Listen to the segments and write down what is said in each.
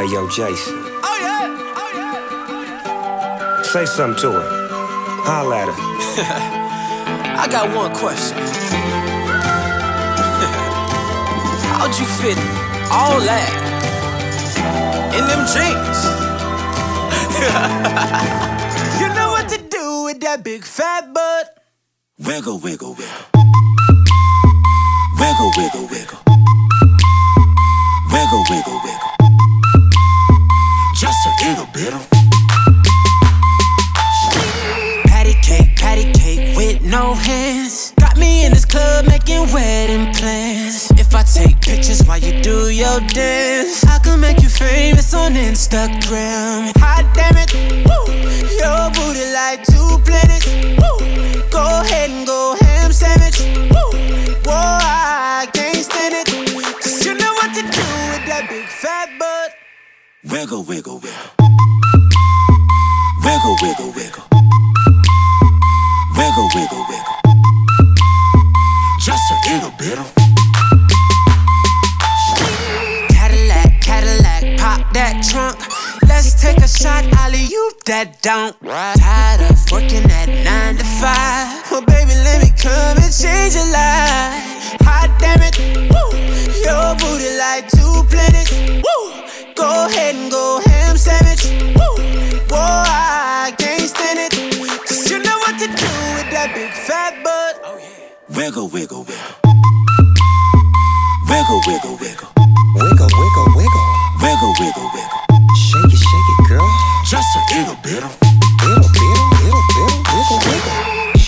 Hey, yo, Jason. Oh yeah, oh yeah. Say something to her. Holla at her. I got one question. How'd you fit all that in them jeans? you know what to do with that big fat butt. Wiggle, wiggle. Wiggle, wiggle, wiggle. Wiggle, Just a little. Patty cake, patty cake with no hands. Got me in this club making wedding plans. If I take pictures while you do your dance, I can make you famous on Instagram. Hot damn it, woo. Your booty like two planets. Woo. Go ahead and go ham sandwich. Woo. Whoa, I can't stand it. Cause you know what to do with that big fat butt. Wiggle, wiggle, wiggle. Wiggle, wiggle, wiggle. Wiggle, wiggle, wiggle. Just a little bit of. Cadillac, Cadillac, pop that trunk. Let's take a shot, oop that don't. Tired of working at nine to five. Well, baby, let me come and change your life. Big fat butt. Oh, wiggle, wiggle, wiggle. Wiggle, wiggle, wiggle. Wiggle,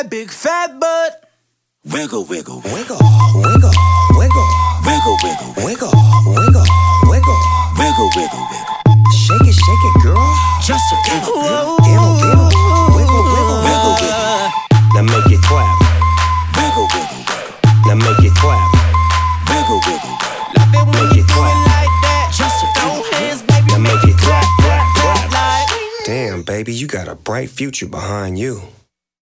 That big fat butt. Wiggle, wiggle, wiggle. Wiggle, wiggle, wiggle, Wiggle, wiggle, wiggle, wiggle. wiggle, wiggle. Wiggle, wiggle, wiggle. Shake it, shake it, girl. Just a little bit of. Diddle, diddle. Wiggle, wiggle, Wiggle, wiggle. Now make it clap. Wiggle, wiggle, wiggle. Now make it clap. Wiggle, wiggle, wiggle. Love it when you do it like that. Just a Throw hands, baby. Now make it clap, clap, clap clap. Damn, baby, you got a bright future behind you.